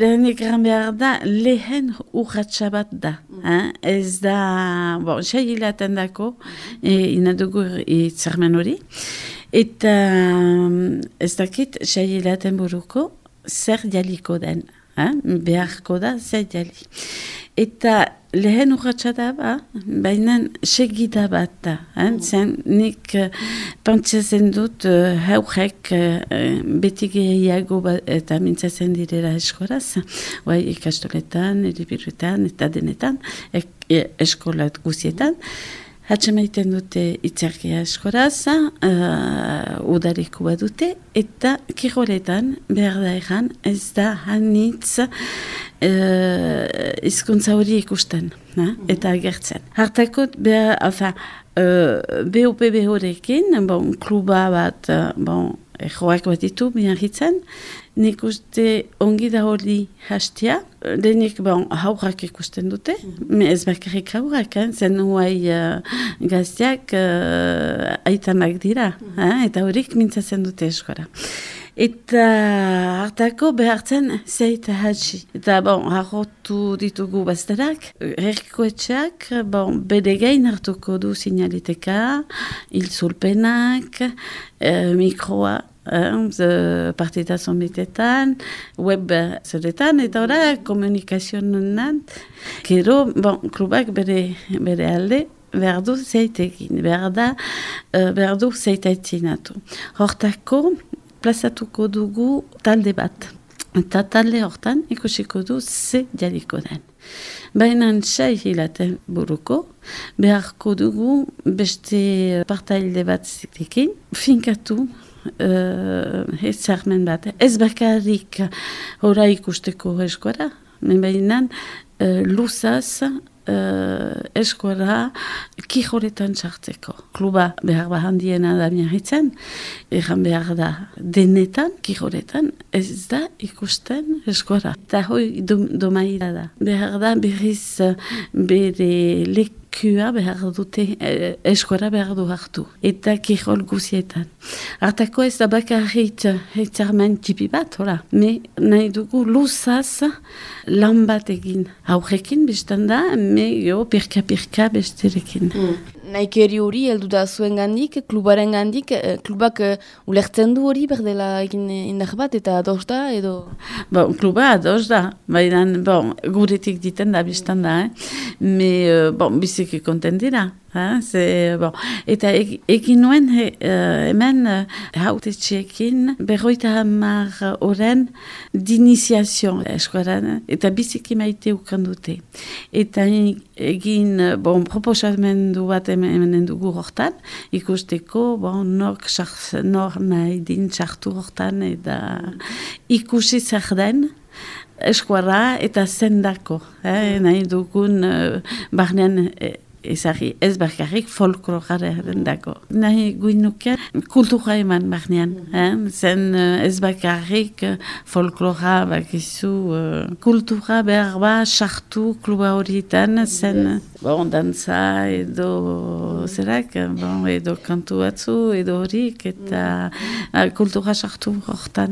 Lehenik egan behar da, lehen urratxa bat da. Mm. Ez da, bon, sei hilaten dako, e, inadugu itzarmen hori. Eta ez dakit, sei hilaten buruko, zer jaliko den. Ha? Beharko da, zer jali. Eta lehen urratxa da ba, baina segida bat da. Eh? Zen nik uh, pantzazen dut uh, haurek uh, beti gehiago ba, eta mintzazen direla eskoraz. Bai, ikastoletan, eribiruetan eta denetan, ek, e, eskolat guzietan. Hatxe maiten dute itzarkia eskoraz, uh, udariko bat dute, eta kiroletan behar da egan ez da hanitz uh, izkuntza hori ikusten, na? Eta agertzen. Hartako, beha, afa, uh, BOPB horrekin, bon, kluba bat, uh, bon, joak bat ditu, miarritzen, nik uste ongi da hori hastia, denik bon, haurrak ikusten dute, mm ez bakarrik haurrak, eh? zen huai uh, gazteak uh, aitanak dira, mm eh? eta horik mintzatzen dute eskora. Eta hartako behartzen zeita hatsi. Eta bon, harrotu ditugu bazterak, herriko etxeak, bon, bede gain hartuko du sinaliteka, hil zulpenak, eh, mikroa, eh, partita zombitetan, web zeretan, eta ora komunikazionan. Gero, bon, klubak bere, bere alde, behar du zeitekin, behar da, uh, behar du zeitaitinatu. Hortako, plazatuko dugu talde bat. Eta talde hortan ikusiko du ze jaliko den. Baina sei hilaten buruko, beharko dugu beste partailde bat zitekin, finkatu uh, ez zarmen bat. Ez bakarrik ora ikusteko eskoara, baina uh, luzaz uh, eskola kijoretan txartzeko. Kluba behar handiena da miahitzen, egan behar da denetan kijoretan ez da ikusten eskola. Eta hoi domaira da. Behar da berriz bere lek kua behar dute eh, eskora behar du hartu. Eta kihol guzietan. Artako ez da bakarrit hitzarmen tipi bat, hola. Me nahi dugu luzaz lan bat egin. Haurekin biztan da, me jo pirka-pirka besterekin. Mm. Naikeri hori, heldu da zuen gandik, klubaren gandik, eh, klubak uh, ulertzen du hori berdela egin indar bat eta ados da edo? Bon, kluba ados da, baina bon, guretik diten da biztan da, eh? Me, uh, bon, biziki konten dira. Ha, ze, bon. Eta egin nuen he, uh, hemen uh, haute txekin berroita hamar oren d'iniziazio eskuaran eta biziki maite ukan dute. Eta egin bon, proposamendu bat hemen dugu hortan ikusteko bon, nork nor nahi din txartu hortan eta ikusi zer den eskuara eta zendako. Eh, nahi dugun uh, barnean eh, ezari ez bakarrik folkloraren dako. Nahi guinuken kultura eman barnean. Eh? Zen uh, ez bakarrik uh, folklora bakizu uh, kultura behar ba sartu kluba horietan zen bon, dantza edo zerak, bon, edo kantu batzu edo horik eta uh, kultura sartu hortan.